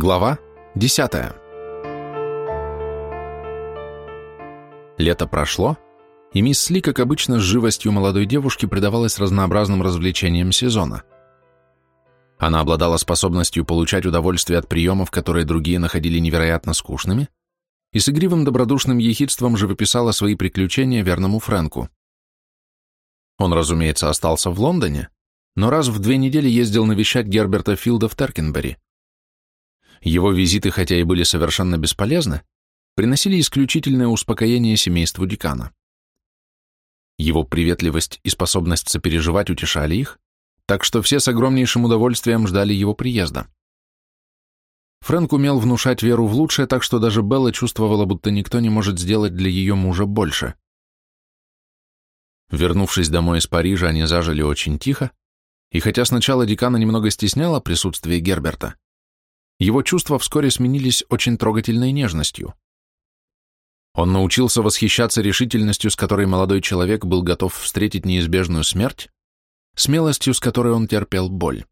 Глава 10. Лето прошло, и мисс Ли, как обычно, с живостью молодой девушки предавалась разнообразным развлечениям сезона. Она обладала способностью получать удовольствие от приемов, которые другие находили невероятно скучными, и с игривым добродушным ехидством живописала свои приключения верному Фрэнку. Он, разумеется, остался в Лондоне, но раз в две недели ездил навещать Герберта Филда в Теркенбери. Его визиты, хотя и были совершенно бесполезны, приносили исключительное успокоение семейству декана. Его приветливость и способность сопереживать утешали их, так что все с огромнейшим удовольствием ждали его приезда. Фрэнк умел внушать веру в лучшее, так что даже Белла чувствовала, будто никто не может сделать для ее мужа больше. Вернувшись домой из Парижа, они зажили очень тихо, и хотя сначала декана немного стесняло присутствие Герберта, его чувства вскоре сменились очень трогательной нежностью. Он научился восхищаться решительностью, с которой молодой человек был готов встретить неизбежную смерть, смелостью, с которой он терпел боль.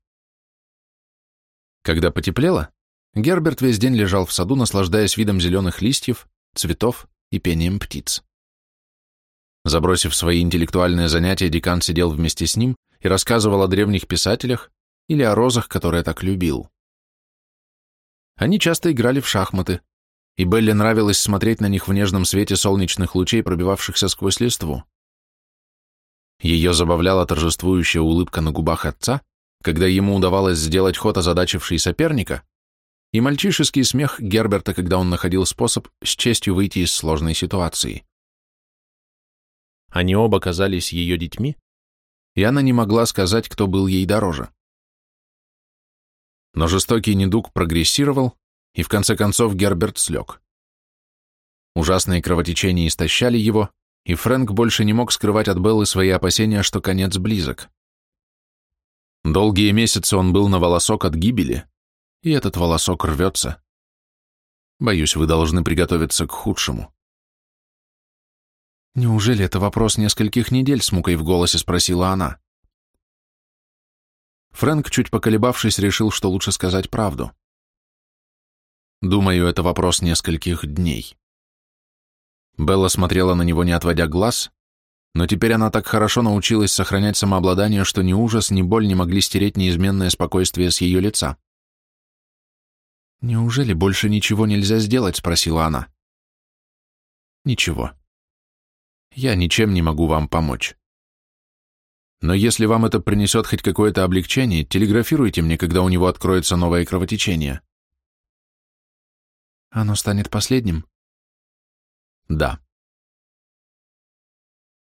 Когда потеплело, Герберт весь день лежал в саду, наслаждаясь видом зеленых листьев, цветов и пением птиц. Забросив свои интеллектуальные занятия, декан сидел вместе с ним и рассказывал о древних писателях или о розах, которые так любил. Они часто играли в шахматы, и Белле нравилось смотреть на них в нежном свете солнечных лучей, пробивавшихся сквозь листву. Ее забавляла торжествующая улыбка на губах отца, когда ему удавалось сделать ход озадачивший соперника, и мальчишеский смех Герберта, когда он находил способ с честью выйти из сложной ситуации. Они оба казались ее детьми, и она не могла сказать, кто был ей дороже. Но жестокий недуг прогрессировал, и в конце концов Герберт слег. Ужасные кровотечения истощали его, и Фрэнк больше не мог скрывать от Беллы свои опасения, что конец близок. Долгие месяцы он был на волосок от гибели, и этот волосок рвется. Боюсь, вы должны приготовиться к худшему. «Неужели это вопрос нескольких недель?» — с мукой в голосе спросила она. Фрэнк, чуть поколебавшись, решил, что лучше сказать правду. Думаю, это вопрос нескольких дней. Белла смотрела на него, не отводя глаз, но теперь она так хорошо научилась сохранять самообладание, что ни ужас, ни боль не могли стереть неизменное спокойствие с ее лица. «Неужели больше ничего нельзя сделать?» — спросила она. «Ничего. Я ничем не могу вам помочь. Но если вам это принесет хоть какое-то облегчение, телеграфируйте мне, когда у него откроется новое кровотечение. Оно станет последним? Да.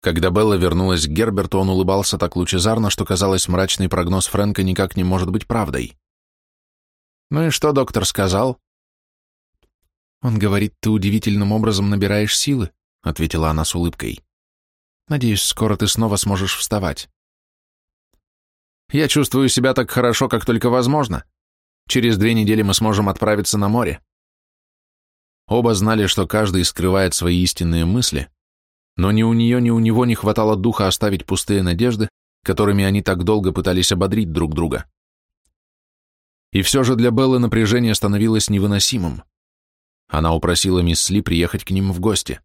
Когда Белла вернулась к Герберту, он улыбался так лучезарно, что казалось, мрачный прогноз Фрэнка никак не может быть правдой. «Ну и что доктор сказал?» «Он говорит, ты удивительным образом набираешь силы», — ответила она с улыбкой. «Надеюсь, скоро ты снова сможешь вставать». Я чувствую себя так хорошо, как только возможно. Через две недели мы сможем отправиться на море. Оба знали, что каждый скрывает свои истинные мысли, но ни у нее, ни у него не хватало духа оставить пустые надежды, которыми они так долго пытались ободрить друг друга. И все же для Беллы напряжение становилось невыносимым. Она упросила мисс Ли приехать к ним в гости.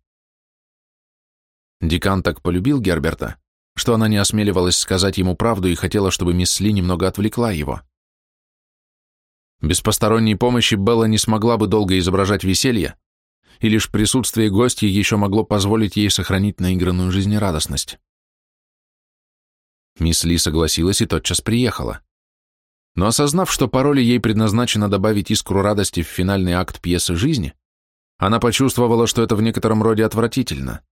Декан так полюбил Герберта, что она не осмеливалась сказать ему правду и хотела, чтобы мисс Ли немного отвлекла его. Без посторонней помощи Белла не смогла бы долго изображать веселье, и лишь присутствие гостей еще могло позволить ей сохранить наигранную жизнерадостность. Мисс Ли согласилась и тотчас приехала. Но осознав, что по роли ей предназначено добавить искру радости в финальный акт пьесы жизни, она почувствовала, что это в некотором роде отвратительно.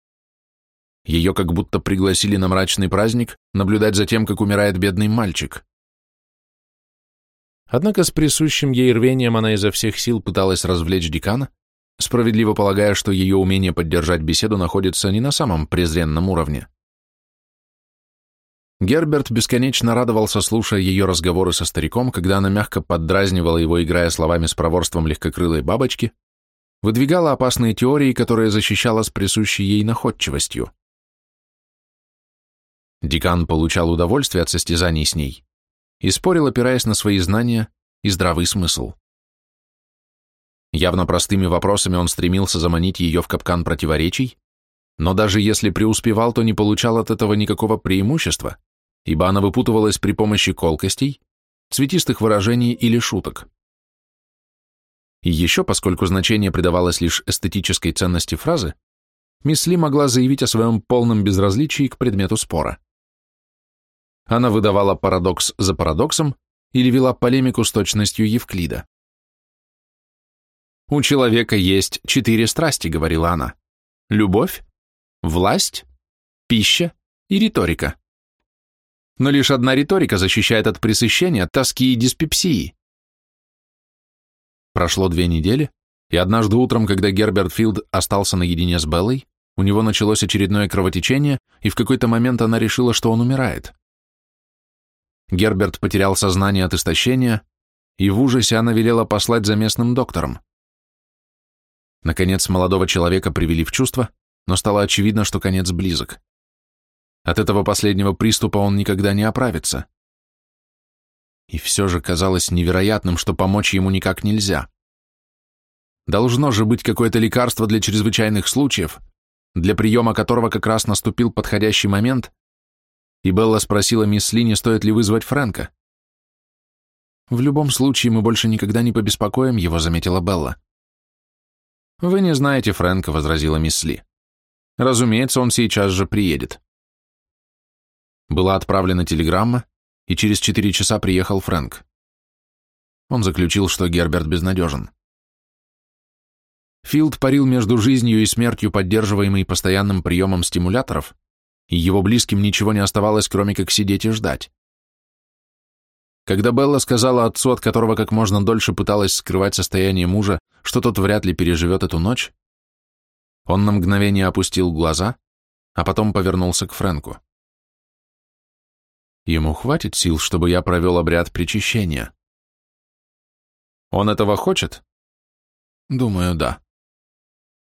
Ее как будто пригласили на мрачный праздник наблюдать за тем, как умирает бедный мальчик. Однако с присущим ей рвением она изо всех сил пыталась развлечь декана, справедливо полагая, что ее умение поддержать беседу находится не на самом презренном уровне. Герберт бесконечно радовался, слушая ее разговоры со стариком, когда она мягко поддразнивала его, играя словами с проворством легкокрылой бабочки, выдвигала опасные теории, которые защищала с присущей ей находчивостью. Декан получал удовольствие от состязаний с ней и спорил, опираясь на свои знания и здравый смысл. Явно простыми вопросами он стремился заманить ее в капкан противоречий, но даже если преуспевал, то не получал от этого никакого преимущества, ибо она выпутывалась при помощи колкостей, цветистых выражений или шуток. И еще, поскольку значение придавалось лишь эстетической ценности фразы, мисс Ли могла заявить о своем полном безразличии к предмету спора. Она выдавала парадокс за парадоксом или вела полемику с точностью Евклида. «У человека есть четыре страсти», — говорила она. «Любовь, власть, пища и риторика». Но лишь одна риторика защищает от пресыщения, тоски и диспепсии. Прошло две недели, и однажды утром, когда Герберт Филд остался наедине с Беллой, у него началось очередное кровотечение, и в какой-то момент она решила, что он умирает. Герберт потерял сознание от истощения, и в ужасе она велела послать за местным доктором. Наконец, молодого человека привели в чувство, но стало очевидно, что конец близок. От этого последнего приступа он никогда не оправится. И все же казалось невероятным, что помочь ему никак нельзя. Должно же быть какое-то лекарство для чрезвычайных случаев, для приема которого как раз наступил подходящий момент, и Белла спросила мисс Ли, не стоит ли вызвать Фрэнка. «В любом случае мы больше никогда не побеспокоим его», — заметила Белла. «Вы не знаете Фрэнка», — возразила мисс Ли. «Разумеется, он сейчас же приедет». Была отправлена телеграмма, и через четыре часа приехал Фрэнк. Он заключил, что Герберт безнадежен. Филд парил между жизнью и смертью, поддерживаемый постоянным приемом стимуляторов, и его близким ничего не оставалось, кроме как сидеть и ждать. Когда Белла сказала отцу, от которого как можно дольше пыталась скрывать состояние мужа, что тот вряд ли переживет эту ночь, он на мгновение опустил глаза, а потом повернулся к Фрэнку. Ему хватит сил, чтобы я провел обряд причащения. Он этого хочет? Думаю, да.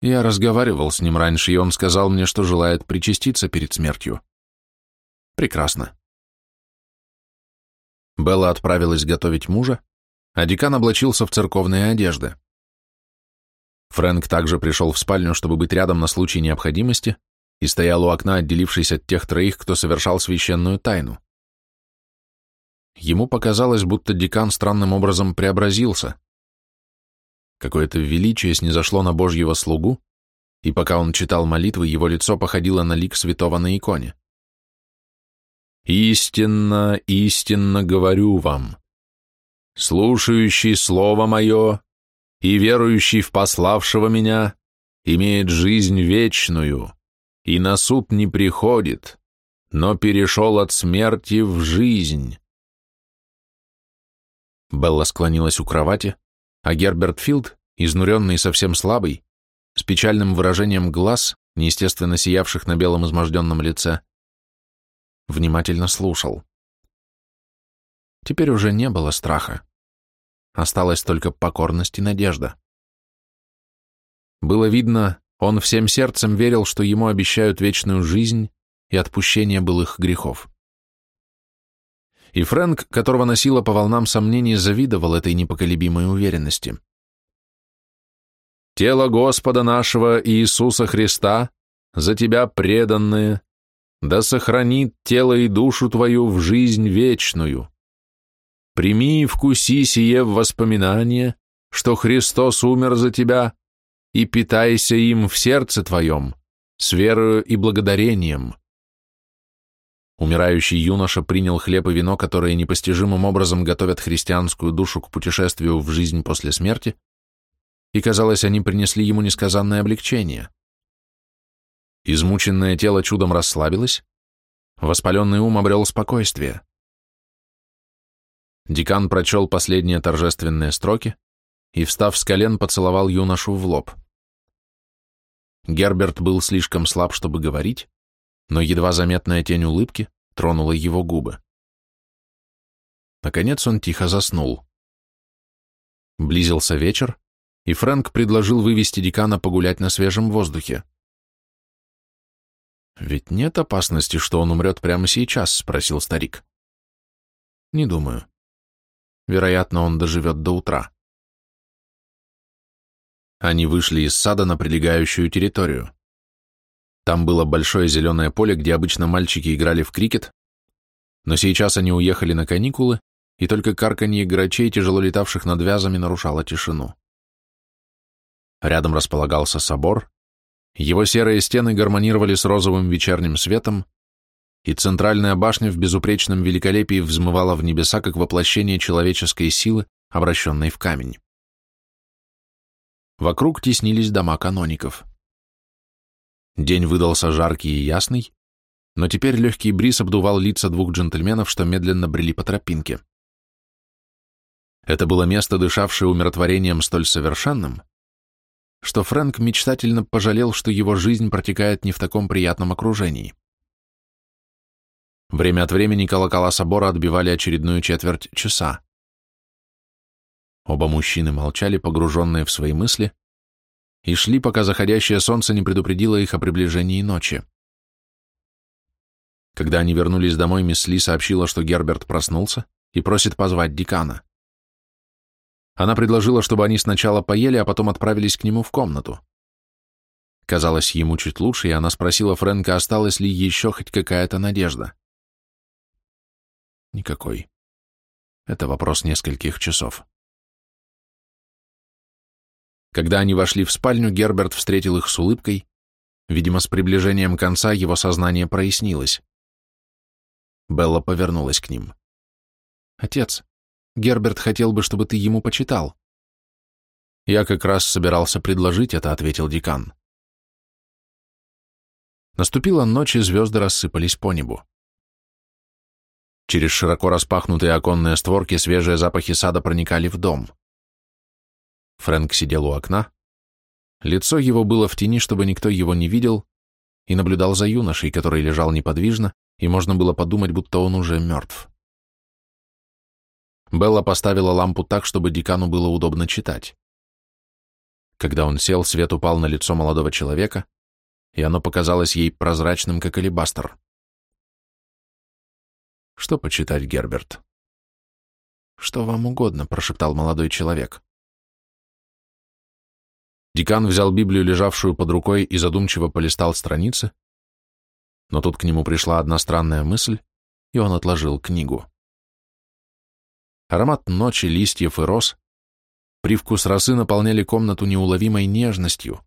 Я разговаривал с ним раньше, и он сказал мне, что желает причаститься перед смертью. Прекрасно. Белла отправилась готовить мужа, а декан облачился в церковные одежды. Фрэнк также пришел в спальню, чтобы быть рядом на случай необходимости, и стоял у окна, отделившись от тех троих, кто совершал священную тайну. Ему показалось, будто декан странным образом преобразился. Какое-то величие снизошло на Божьего слугу, и пока он читал молитвы, его лицо походило на лик святого на иконе. «Истинно, истинно говорю вам, слушающий слово мое и верующий в пославшего меня имеет жизнь вечную, и на суд не приходит, но перешел от смерти в жизнь». Белла склонилась у кровати, а Герберт Филд, изнуренный и совсем слабый, с печальным выражением глаз, неестественно сиявших на белом изможденном лице, внимательно слушал. Теперь уже не было страха. Осталась только покорность и надежда. Было видно, он всем сердцем верил, что ему обещают вечную жизнь и отпущение былых грехов. И Фрэнк, которого носило по волнам сомнений, завидовал этой непоколебимой уверенности. «Тело Господа нашего Иисуса Христа, за тебя преданное, да сохранит тело и душу твою в жизнь вечную. Прими и вкуси сие в воспоминание, что Христос умер за тебя, и питайся им в сердце твоем, с верою и благодарением». Умирающий юноша принял хлеб и вино, которые непостижимым образом готовят христианскую душу к путешествию в жизнь после смерти, и, казалось, они принесли ему несказанное облегчение. Измученное тело чудом расслабилось, воспаленный ум обрел спокойствие. Декан прочел последние торжественные строки и, встав с колен, поцеловал юношу в лоб. Герберт был слишком слаб, чтобы говорить, но едва заметная тень улыбки тронула его губы. Наконец он тихо заснул. Близился вечер, и Фрэнк предложил вывести декана погулять на свежем воздухе. «Ведь нет опасности, что он умрет прямо сейчас?» — спросил старик. «Не думаю. Вероятно, он доживет до утра». Они вышли из сада на прилегающую территорию. Там было большое зеленое поле, где обычно мальчики играли в крикет, но сейчас они уехали на каникулы, и только карканье грачей, тяжело летавших над вязами, нарушало тишину. Рядом располагался собор, его серые стены гармонировали с розовым вечерним светом, и центральная башня в безупречном великолепии взмывала в небеса, как воплощение человеческой силы, обращенной в камень. Вокруг теснились дома каноников. День выдался жаркий и ясный, но теперь легкий бриз обдувал лица двух джентльменов, что медленно брели по тропинке. Это было место, дышавшее умиротворением столь совершенным, что Фрэнк мечтательно пожалел, что его жизнь протекает не в таком приятном окружении. Время от времени колокола собора отбивали очередную четверть часа. Оба мужчины молчали, погруженные в свои мысли, и шли, пока заходящее солнце не предупредило их о приближении ночи. Когда они вернулись домой, мисс Ли сообщила, что Герберт проснулся и просит позвать декана. Она предложила, чтобы они сначала поели, а потом отправились к нему в комнату. Казалось, ему чуть лучше, и она спросила Фрэнка, осталась ли еще хоть какая-то надежда. Никакой. Это вопрос нескольких часов. Когда они вошли в спальню, Герберт встретил их с улыбкой. Видимо, с приближением конца его сознание прояснилось. Белла повернулась к ним. «Отец, Герберт хотел бы, чтобы ты ему почитал». «Я как раз собирался предложить это», — ответил декан. Наступила ночь, и звезды рассыпались по небу. Через широко распахнутые оконные створки свежие запахи сада проникали в дом. Фрэнк сидел у окна. Лицо его было в тени, чтобы никто его не видел, и наблюдал за юношей, который лежал неподвижно, и можно было подумать, будто он уже мертв. Белла поставила лампу так, чтобы декану было удобно читать. Когда он сел, свет упал на лицо молодого человека, и оно показалось ей прозрачным, как алебастр. «Что почитать, Герберт?» «Что вам угодно», — прошептал молодой человек. Декан взял Библию, лежавшую под рукой, и задумчиво полистал страницы, но тут к нему пришла одна странная мысль, и он отложил книгу. Аромат ночи, листьев и роз, привкус росы наполняли комнату неуловимой нежностью,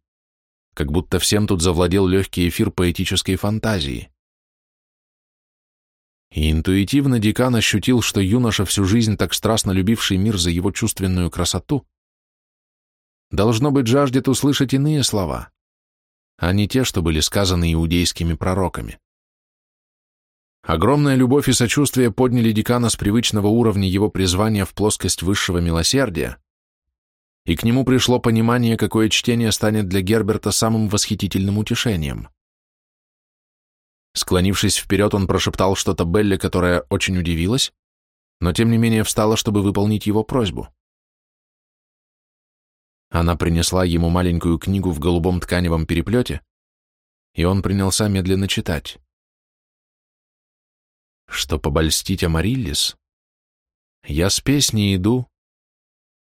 как будто всем тут завладел легкий эфир поэтической фантазии. И интуитивно декан ощутил, что юноша, всю жизнь так страстно любивший мир за его чувственную красоту, должно быть, жаждет услышать иные слова, а не те, что были сказаны иудейскими пророками. Огромная любовь и сочувствие подняли декана с привычного уровня его призвания в плоскость высшего милосердия, и к нему пришло понимание, какое чтение станет для Герберта самым восхитительным утешением. Склонившись вперед, он прошептал что-то Белле, которая очень удивилась, но тем не менее встала, чтобы выполнить его просьбу. Она принесла ему маленькую книгу в голубом тканевом переплете, и он принялся медленно читать. Что побольстить Амариллис? Я с песней иду,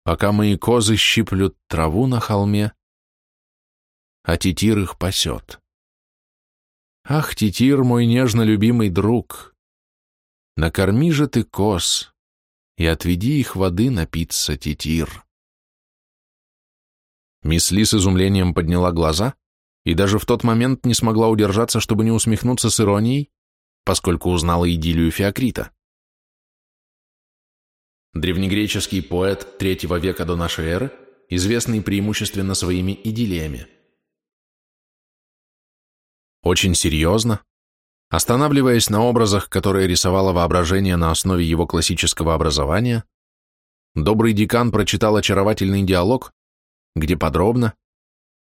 пока мои козы щиплют траву на холме, а титир их пасет. Ах, титир, мой нежно любимый друг, накорми же ты коз и отведи их воды напиться, титир. Мисс Ли с изумлением подняла глаза и даже в тот момент не смогла удержаться, чтобы не усмехнуться с иронией, поскольку узнала идиллию Феокрита. Древнегреческий поэт третьего века до нашей эры, известный преимущественно своими идиллиями. Очень серьезно, останавливаясь на образах, которые рисовало воображение на основе его классического образования, добрый декан прочитал очаровательный диалог, где подробно,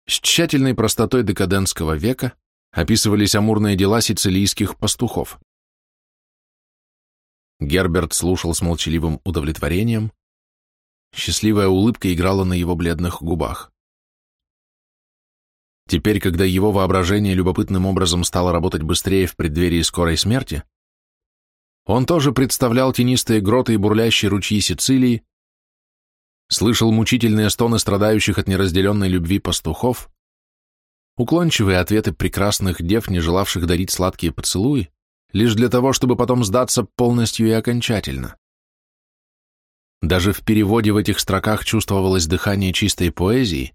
с тщательной простотой декадентского века, описывались амурные дела сицилийских пастухов. Герберт слушал с молчаливым удовлетворением, счастливая улыбка играла на его бледных губах. Теперь, когда его воображение любопытным образом стало работать быстрее в преддверии скорой смерти, он тоже представлял тенистые гроты и бурлящие ручьи Сицилии, слышал мучительные стоны страдающих от неразделенной любви пастухов, уклончивые ответы прекрасных дев, не желавших дарить сладкие поцелуи, лишь для того, чтобы потом сдаться полностью и окончательно. Даже в переводе в этих строках чувствовалось дыхание чистой поэзии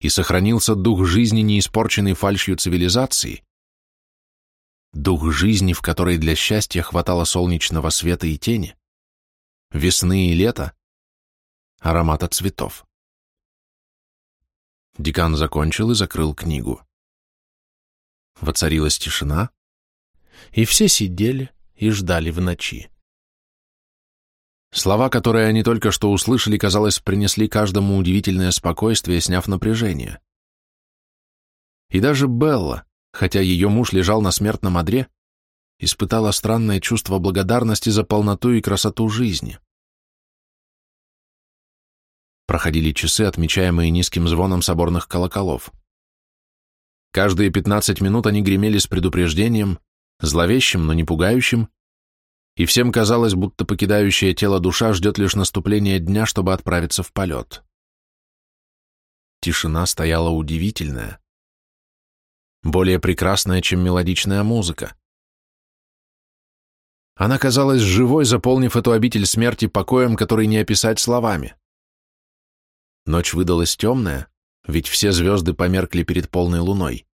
и сохранился дух жизни, не испорченный фальшью цивилизации, дух жизни, в которой для счастья хватало солнечного света и тени, весны и лета, аромата цветов. Декан закончил и закрыл книгу. Воцарилась тишина, и все сидели и ждали в ночи. Слова, которые они только что услышали, казалось, принесли каждому удивительное спокойствие, сняв напряжение. И даже Белла, хотя ее муж лежал на смертном одре, испытала странное чувство благодарности за полноту и красоту жизни. Проходили часы, отмечаемые низким звоном соборных колоколов. Каждые пятнадцать минут они гремели с предупреждением, зловещим, но не пугающим, и всем казалось, будто покидающее тело душа ждет лишь наступления дня, чтобы отправиться в полет. Тишина стояла удивительная, более прекрасная, чем мелодичная музыка. Она казалась живой, заполнив эту обитель смерти покоем, который не описать словами. Ночь выдалась темная, ведь все звезды померкли перед полной луной.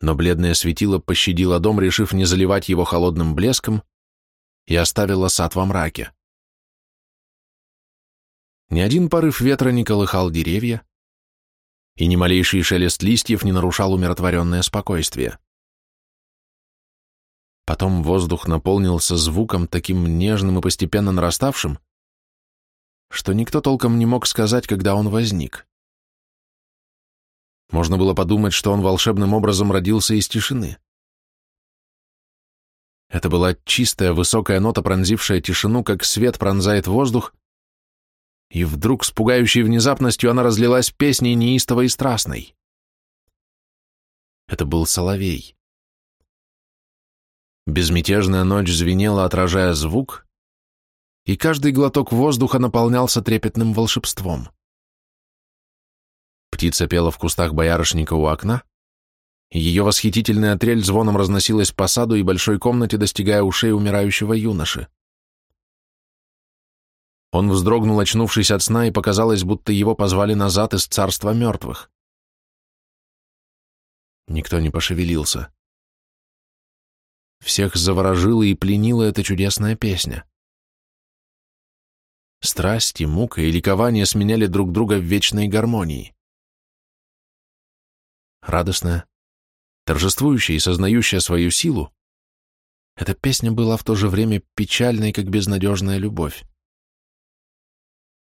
Но бледное светило пощадило дом, решив не заливать его холодным блеском, и оставила сад во мраке. Ни один порыв ветра не колыхал деревья, и ни малейший шелест листьев не нарушал умиротворенное спокойствие. Потом воздух наполнился звуком таким нежным и постепенно нараставшим, что никто толком не мог сказать, когда он возник. Можно было подумать, что он волшебным образом родился из тишины. Это была чистая, высокая нота, пронзившая тишину, как свет пронзает воздух, и вдруг с пугающей внезапностью она разлилась песней неистовой и страстной. Это был соловей. Безмятежная ночь звенела, отражая звук, и каждый глоток воздуха наполнялся трепетным волшебством. Птица пела в кустах боярышника у окна, ее восхитительная трель звоном разносилась по саду и большой комнате, достигая ушей умирающего юноши. Он вздрогнул, очнувшись от сна, и показалось, будто его позвали назад из царства мертвых. Никто не пошевелился. Всех заворожила и пленила эта чудесная песня. Страсти, мука и ликование сменяли друг друга в вечной гармонии. Радостная, торжествующая и сознающая свою силу, эта песня была в то же время печальной, как безнадежная любовь.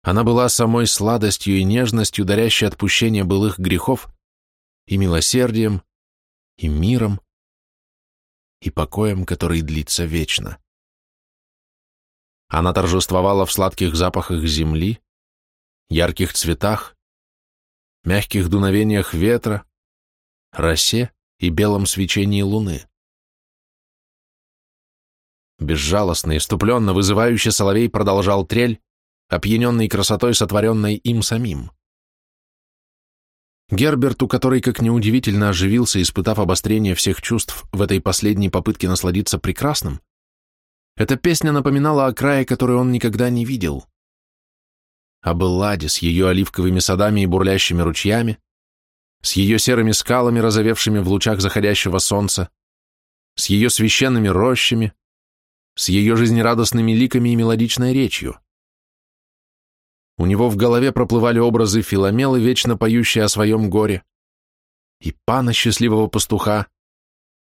Она была самой сладостью и нежностью, дарящей отпущение былых грехов, и милосердием, и миром, и покоем, который длится вечно. Она торжествовала в сладких запахах земли, ярких цветах, мягких дуновениях ветра, росе и белом свечении луны. Безжалостно, иступленно, вызывающе соловей продолжал трель, опьяненный красотой, сотворенной им самим. Герберту, который, как неудивительно, оживился, испытав обострение всех чувств в этой последней попытке насладиться прекрасным, эта песня напоминала о крае, который он никогда не видел. Об Элладе с ее оливковыми садами и бурлящими ручьями, с ее серыми скалами, разовевшими в лучах заходящего солнца, с ее священными рощами, с ее жизнерадостными ликами и мелодичной речью. У него в голове проплывали образы Филомелы, вечно поющие о своем горе, и пана счастливого пастуха,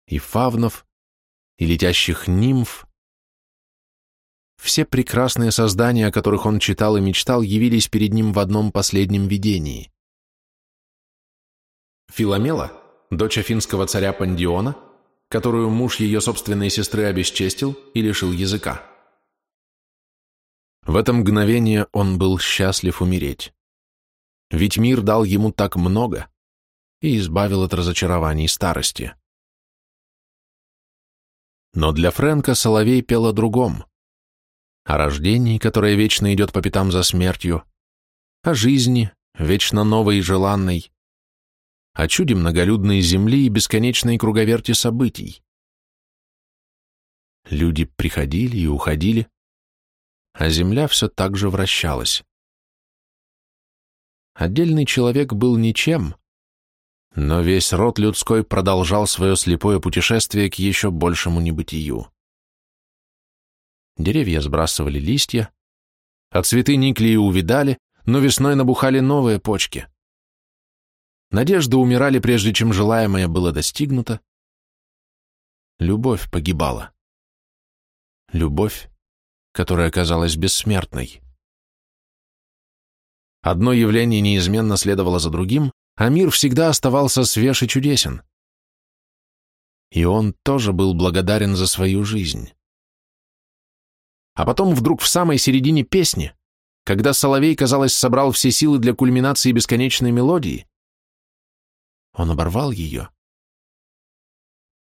и фавнов, и летящих нимф. Все прекрасные создания, о которых он читал и мечтал, явились перед ним в одном последнем видении. Филомела, дочь афинского царя Пандиона, которую муж ее собственной сестры обесчестил и лишил языка. В это мгновение он был счастлив умереть. Ведь мир дал ему так много и избавил от разочарований старости. Но для Фрэнка Соловей пел о другом, о рождении, которое вечно идет по пятам за смертью, о жизни, вечно новой и желанной, о чуде многолюдной земли и бесконечной круговерти событий. Люди приходили и уходили, а земля все так же вращалась. Отдельный человек был ничем, но весь род людской продолжал свое слепое путешествие к еще большему небытию. Деревья сбрасывали листья, а цветы никли и увидали, но весной набухали новые почки. Надежды умирали, прежде чем желаемое было достигнуто. Любовь погибала. Любовь, которая оказалась бессмертной. Одно явление неизменно следовало за другим, а мир всегда оставался свеж и чудесен. И он тоже был благодарен за свою жизнь. А потом вдруг в самой середине песни, когда Соловей, казалось, собрал все силы для кульминации бесконечной мелодии, он оборвал ее,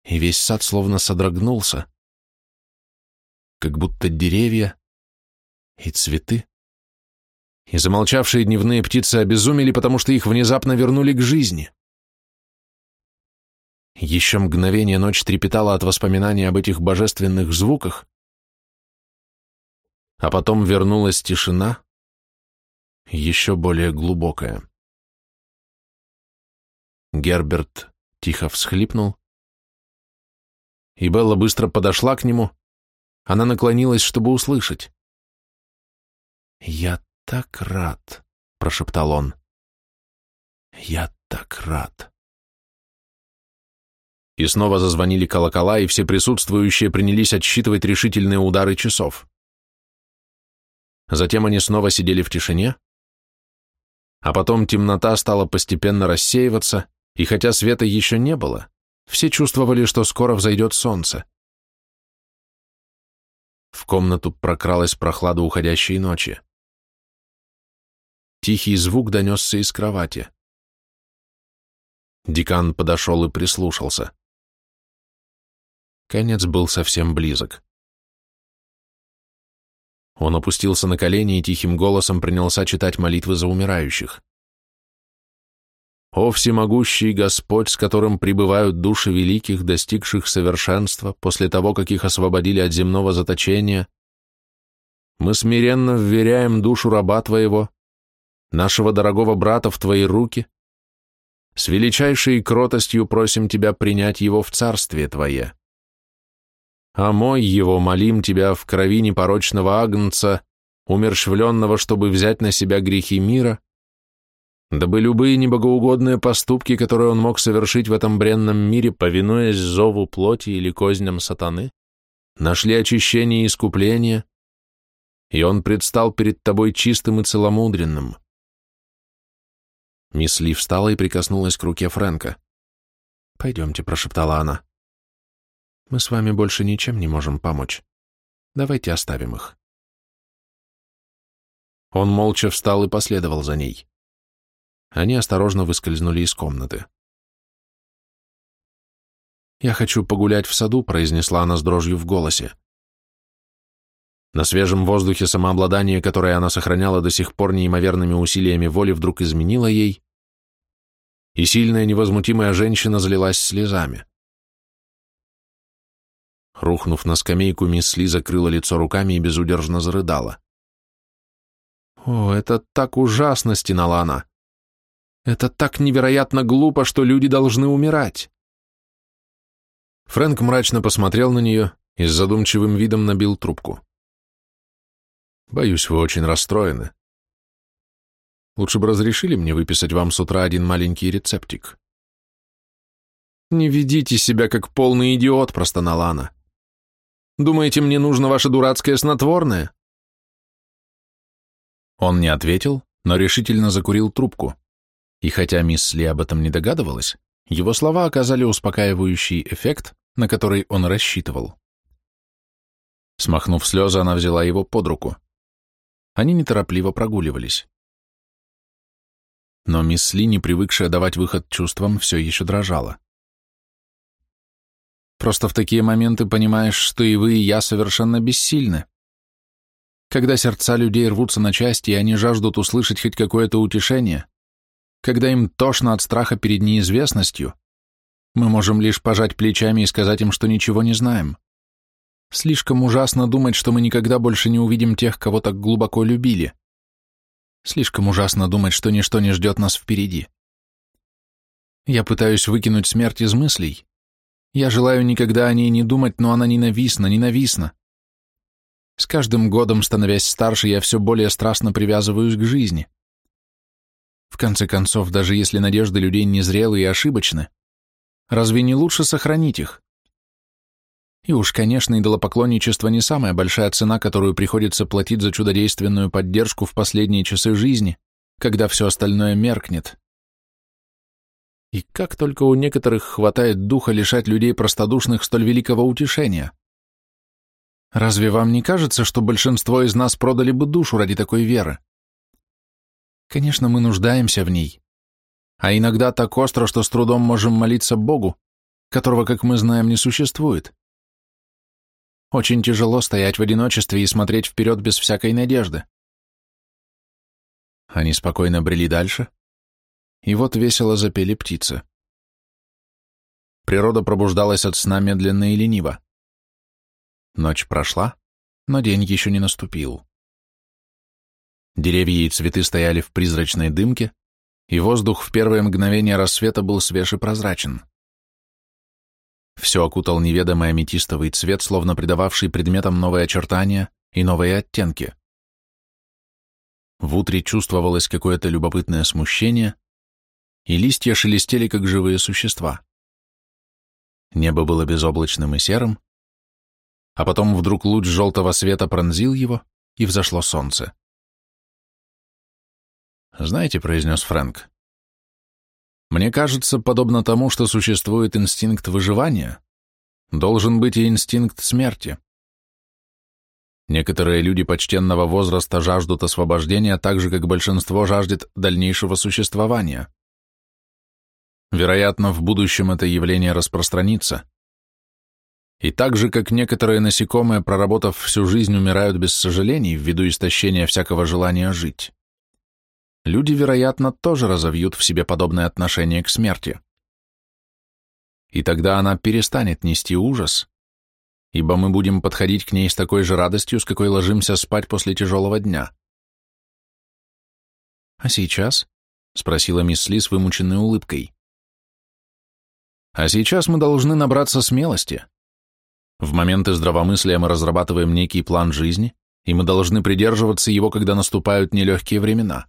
и весь сад словно содрогнулся, как будто деревья и цветы и замолчавшие дневные птицы обезумели, потому что их внезапно вернули к жизни. Еще мгновение ночь трепетала от воспоминаний об этих божественных звуках, а потом вернулась тишина, еще более глубокая. Герберт тихо всхлипнул, и Белла быстро подошла к нему, она наклонилась, чтобы услышать. «Я так рад», — прошептал он. «Я так рад». И снова зазвонили колокола, и все присутствующие принялись отсчитывать решительные удары часов. Затем они снова сидели в тишине, а потом темнота стала постепенно рассеиваться, и хотя света еще не было, все чувствовали, что скоро взойдет солнце. В комнату прокралась прохлада уходящей ночи. Тихий звук донесся из кровати. Декан подошел и прислушался. Конец был совсем близок. Он опустился на колени и тихим голосом принялся читать молитвы за умирающих. «О всемогущий Господь, с которым пребывают души великих, достигших совершенства, после того, как их освободили от земного заточения, мы смиренно вверяем душу раба Твоего, нашего дорогого брата в Твои руки. С величайшей кротостью просим Тебя принять его в царствие Твое. А мой его молим Тебя в крови непорочного агнца, умерщвленного, чтобы взять на себя грехи мира, дабы любые небогоугодные поступки, которые он мог совершить в этом бренном мире, повинуясь зову плоти или козням сатаны, нашли очищение и искупление, и он предстал перед тобой чистым и целомудренным. Мисс Ли встала и прикоснулась к руке Фрэнка. «Пойдемте», — прошептала она. «Мы с вами больше ничем не можем помочь. Давайте оставим их». Он молча встал и последовал за ней. Они осторожно выскользнули из комнаты. «Я хочу погулять в саду», — произнесла она с дрожью в голосе. На свежем воздухе самообладание, которое она сохраняла до сих пор неимоверными усилиями воли, вдруг изменило ей, и сильная невозмутимая женщина залилась слезами. Рухнув на скамейку, мисс Ли закрыла лицо руками и безудержно зарыдала. «О, это так ужасно!» — стенала она. «Это так невероятно глупо, что люди должны умирать!» Фрэнк мрачно посмотрел на нее и с задумчивым видом набил трубку. Боюсь, вы очень расстроены. Лучше бы разрешили мне выписать вам с утра один маленький рецептик. Не ведите себя как полный идиот, простонала она. Думаете, мне нужно ваше дурацкое снотворное? Он не ответил, но решительно закурил трубку. И хотя мисс Ли об этом не догадывалась, его слова оказали успокаивающий эффект, на который он рассчитывал. Смахнув слезы, она взяла его под руку. Они неторопливо прогуливались. Но мисс Ли, не привыкшая давать выход чувствам, все еще дрожала. Просто в такие моменты понимаешь, что и вы, и я совершенно бессильны. когда сердца людей рвутся на части, и они жаждут услышать хоть какое-то утешение, когда им тошно от страха перед неизвестностью, мы можем лишь пожать плечами и сказать им, что ничего не знаем. Слишком ужасно думать, что мы никогда больше не увидим тех, кого так глубоко любили. Слишком ужасно думать, что ничто не ждет нас впереди. Я пытаюсь выкинуть смерть из мыслей. Я желаю никогда о ней не думать, но она ненавистна, ненавистна. С каждым годом, становясь старше, я все более страстно привязываюсь к жизни. В конце концов, даже если надежды людей незрелы и ошибочны, разве не лучше сохранить их? И уж, конечно, идолопоклонничество не самая большая цена, которую приходится платить за чудодейственную поддержку в последние часы жизни, когда все остальное меркнет. И как только у некоторых хватает духа лишать людей простодушных столь великого утешения? Разве вам не кажется, что большинство из нас продали бы душу ради такой веры? Конечно, мы нуждаемся в ней. А иногда так остро, что с трудом можем молиться Богу, которого, как мы знаем, не существует. Очень тяжело стоять в одиночестве и смотреть вперед без всякой надежды. Они спокойно брели дальше, и вот весело запели птицы. Природа пробуждалась от сна медленно и лениво. Ночь прошла, но день еще не наступил. Деревья и цветы стояли в призрачной дымке, и воздух в первое мгновение рассвета был свеж и прозрачен. Все окутал неведомый аметистовый цвет, словно придававший предметам новые очертания и новые оттенки. В утре чувствовалось какое-то любопытное смущение, и листья шелестели, как живые существа. Небо было безоблачным и серым, а потом вдруг луч желтого света пронзил его, и взошло солнце. «Знаете», — произнес Фрэнк, — «мне кажется, подобно тому, что существует инстинкт выживания, должен быть и инстинкт смерти. Некоторые люди почтенного возраста жаждут освобождения так же, как большинство жаждет дальнейшего существования. Вероятно, в будущем это явление распространится. И так же, как некоторые насекомые, проработав всю жизнь, умирают без сожалений ввиду истощения всякого желания жить, люди, вероятно, тоже разовьют в себе подобное отношение к смерти. И тогда она перестанет нести ужас, ибо мы будем подходить к ней с такой же радостью, с какой ложимся спать после тяжелого дня. «А сейчас?» — спросила мисс Ли с вымученной улыбкой. А сейчас мы должны набраться смелости. В моменты здравомыслия мы разрабатываем некий план жизни, и мы должны придерживаться его, когда наступают нелегкие времена.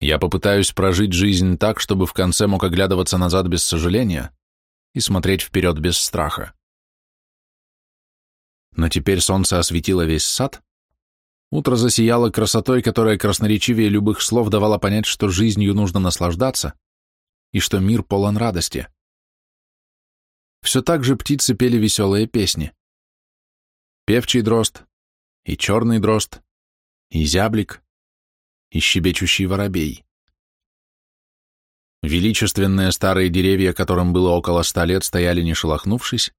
Я попытаюсь прожить жизнь так, чтобы в конце мог оглядываться назад без сожаления и смотреть вперед без страха. Но теперь солнце осветило весь сад, утро засияло красотой, которая красноречивее любых слов давала понять, что жизнью нужно наслаждаться, и что мир полон радости. Все так же птицы пели веселые песни. Певчий дрозд, и черный дрозд, и зяблик, и щебечущий воробей. Величественные старые деревья, которым было около ста лет, стояли не шелохнувшись,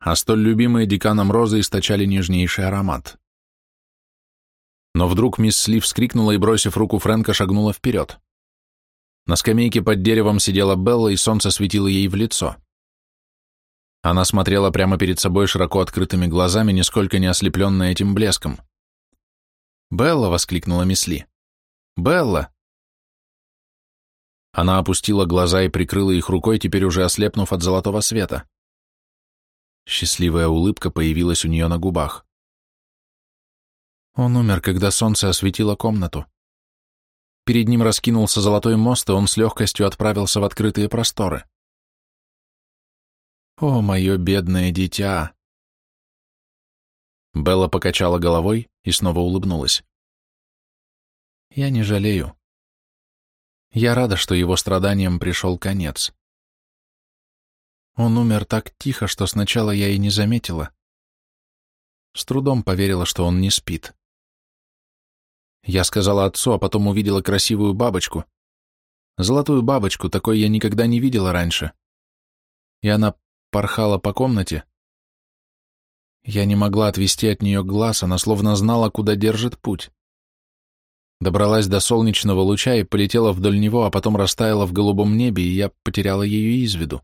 а столь любимые деканом розы источали нежнейший аромат. Но вдруг мисс Сли вскрикнула и, бросив руку Фрэнка, шагнула вперед. На скамейке под деревом сидела Белла, и солнце светило ей в лицо. Она смотрела прямо перед собой широко открытыми глазами, нисколько не ослепленная этим блеском. «Белла!» — воскликнула Мисли. «Белла!» Она опустила глаза и прикрыла их рукой, теперь уже ослепнув от золотого света. Счастливая улыбка появилась у нее на губах. Он умер, когда солнце осветило комнату. Перед ним раскинулся золотой мост, и он с легкостью отправился в открытые просторы. «О, мое бедное дитя!» Белла покачала головой и снова улыбнулась. «Я не жалею. Я рада, что его страданиям пришел конец. Он умер так тихо, что сначала я и не заметила. С трудом поверила, что он не спит. Я сказала отцу, а потом увидела красивую бабочку. Золотую бабочку, такой я никогда не видела раньше. И она порхала по комнате. Я не могла отвести от нее глаз, она словно знала, куда держит путь. Добралась до солнечного луча и полетела вдоль него, а потом растаяла в голубом небе, и я потеряла ее из виду.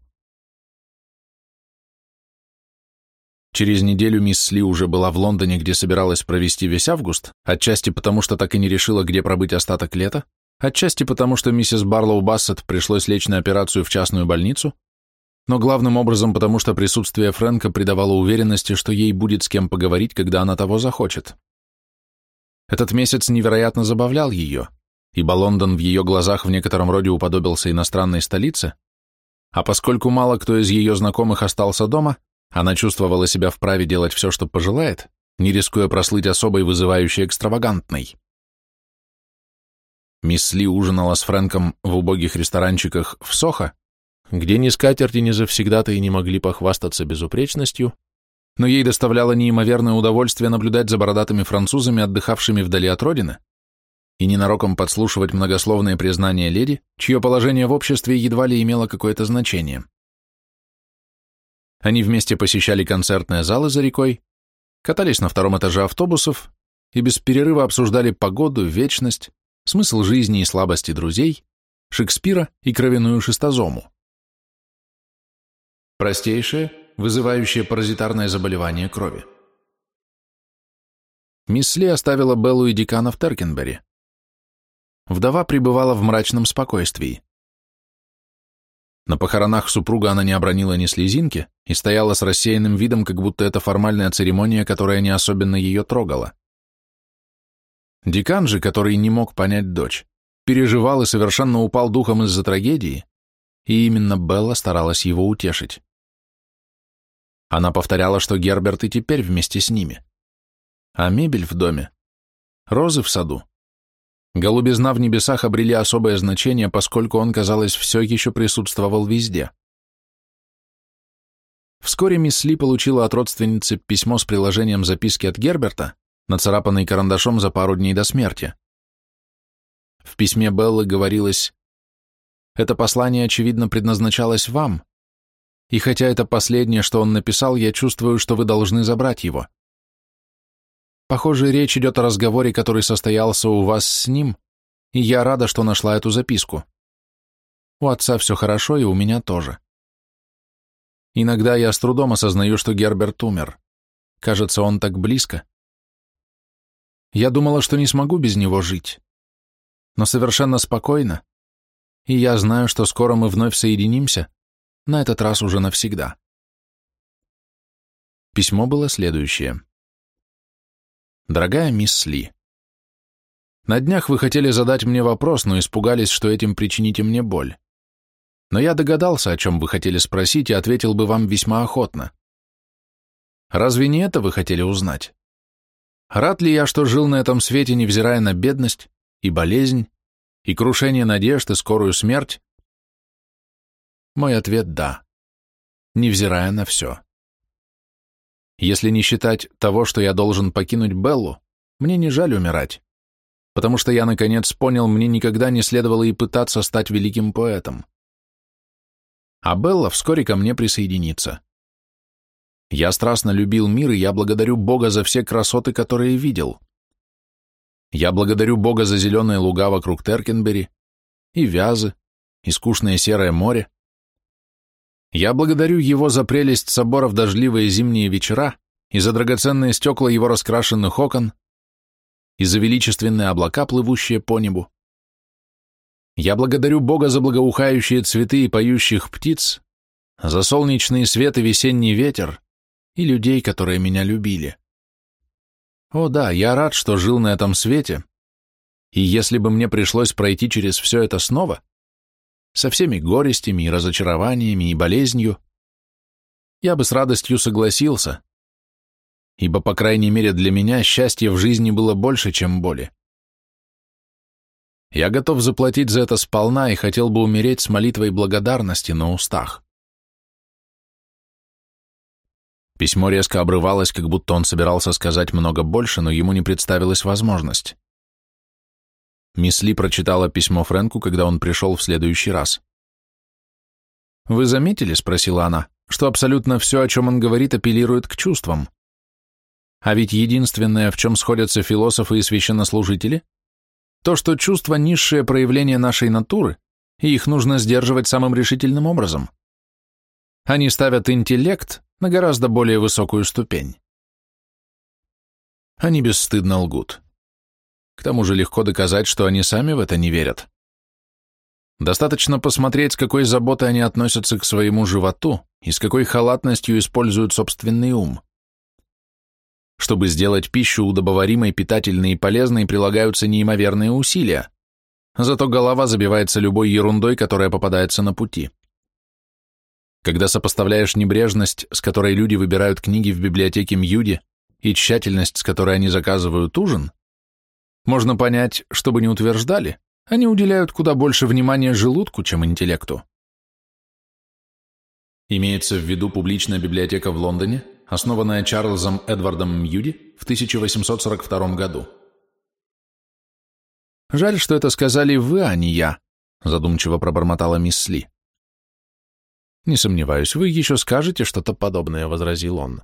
Через неделю мисс Ли уже была в Лондоне, где собиралась провести весь август, отчасти потому, что так и не решила, где пробыть остаток лета, отчасти потому, что миссис Барлоу Бассет пришлось лечь на операцию в частную больницу, но главным образом потому, что присутствие Фрэнка придавало уверенности, что ей будет с кем поговорить, когда она того захочет. Этот месяц невероятно забавлял ее, ибо Лондон в ее глазах в некотором роде уподобился иностранной столице, а поскольку мало кто из ее знакомых остался дома, она чувствовала себя вправе делать все, что пожелает, не рискуя прослыть особой вызывающей экстравагантной. Мисс Ли ужинала с Фрэнком в убогих ресторанчиках в Сохо, где ни скатерти, ни завсегдата и не могли похвастаться безупречностью, но ей доставляло неимоверное удовольствие наблюдать за бородатыми французами, отдыхавшими вдали от родины, и ненароком подслушивать многословные признания леди, чье положение в обществе едва ли имело какое-то значение. Они вместе посещали концертные залы за рекой, катались на втором этаже автобусов и без перерыва обсуждали погоду, вечность, смысл жизни и слабости друзей, Шекспира и кровяную шистозому. Простейшее, вызывающее паразитарное заболевание крови. Мисс Ли оставила Беллу и Дикана в Теркенбери. Вдова пребывала в мрачном спокойствии. На похоронах супруга она не обронила ни слезинки и стояла с рассеянным видом, как будто это формальная церемония, которая не особенно ее трогала. Дикан же, который не мог понять дочь, переживал и совершенно упал духом из-за трагедии, и именно Белла старалась его утешить. Она повторяла, что Герберт и теперь вместе с ними. А мебель в доме, розы в саду, Голубизна в небесах обрели особое значение, поскольку он, казалось, все еще присутствовал везде. Вскоре мисс Ли получила от родственницы письмо с приложением записки от Герберта, нацарапанной карандашом за пару дней до смерти. В письме Беллы говорилось «Это послание, очевидно, предназначалось вам, и хотя это последнее, что он написал, я чувствую, что вы должны забрать его. Похоже, речь идет о разговоре, который состоялся у вас с ним, и я рада, что нашла эту записку. У отца все хорошо, и у меня тоже. Иногда я с трудом осознаю, что Герберт умер. Кажется, он так близко. Я думала, что не смогу без него жить. Но совершенно спокойно. И я знаю, что скоро мы вновь соединимся, на этот раз уже навсегда. Письмо было следующее. Дорогая мисс Ли, на днях вы хотели задать мне вопрос, но испугались, что этим причините мне боль. Но я догадался, о чем вы хотели спросить, и ответил бы вам весьма охотно. Разве не это вы хотели узнать? Рад ли я, что жил на этом свете, невзирая на бедность и болезнь, и крушение надежд и скорую смерть? Мой ответ – да, невзирая на все. Если не считать того, что я должен покинуть Беллу, мне не жаль умирать, потому что я наконец понял, мне никогда не следовало и пытаться стать великим поэтом. А Белла вскоре ко мне присоединится. Я страстно любил мир, и я благодарю Бога за все красоты, которые видел. Я благодарю Бога за зеленые луга вокруг Теркенбери, и вязы, и скучное серое море, я благодарю его за прелесть собора в дождливые зимние вечера и за драгоценные стекла его раскрашенных окон, и за величественные облака, плывущие по небу. Я благодарю Бога за благоухающие цветы и поющих птиц, за солнечный свет и весенний ветер, и людей, которые меня любили. О да, я рад, что жил на этом свете, и если бы мне пришлось пройти через все это снова, со всеми горестями и разочарованиями и болезнью, я бы с радостью согласился, ибо, по крайней мере, для меня счастье в жизни было больше, чем боли. Я готов заплатить за это сполна и хотел бы умереть с молитвой благодарности на устах. Письмо резко обрывалось, как будто он собирался сказать много больше, но ему не представилась возможность. Мисс Ли прочитала письмо Фрэнку, когда он пришел в следующий раз. «Вы заметили, — спросила она, — что абсолютно все, о чем он говорит, апеллирует к чувствам? А ведь единственное, в чем сходятся философы и священнослужители, то, что чувство – низшее проявление нашей натуры, и их нужно сдерживать самым решительным образом. Они ставят интеллект на гораздо более высокую ступень. Они бесстыдно лгут. К тому же легко доказать, что они сами в это не верят. Достаточно посмотреть, с какой заботой они относятся к своему животу и с какой халатностью используют собственный ум. Чтобы сделать пищу удобоваримой, питательной и полезной, прилагаются неимоверные усилия, зато голова забивается любой ерундой, которая попадается на пути. Когда сопоставляешь небрежность, с которой люди выбирают книги в библиотеке Мьюди, и тщательность, с которой они заказывают ужин, можно понять, что бы ни утверждали, они уделяют куда больше внимания желудку, чем интеллекту. Имеется в виду публичная библиотека в Лондоне, основанная Чарльзом Эдвардом Мьюди в 1842 году. «Жаль, что это сказали вы, а не я», задумчиво пробормотала мисс Ли. «Не сомневаюсь, вы еще скажете что-то подобное», — возразил он.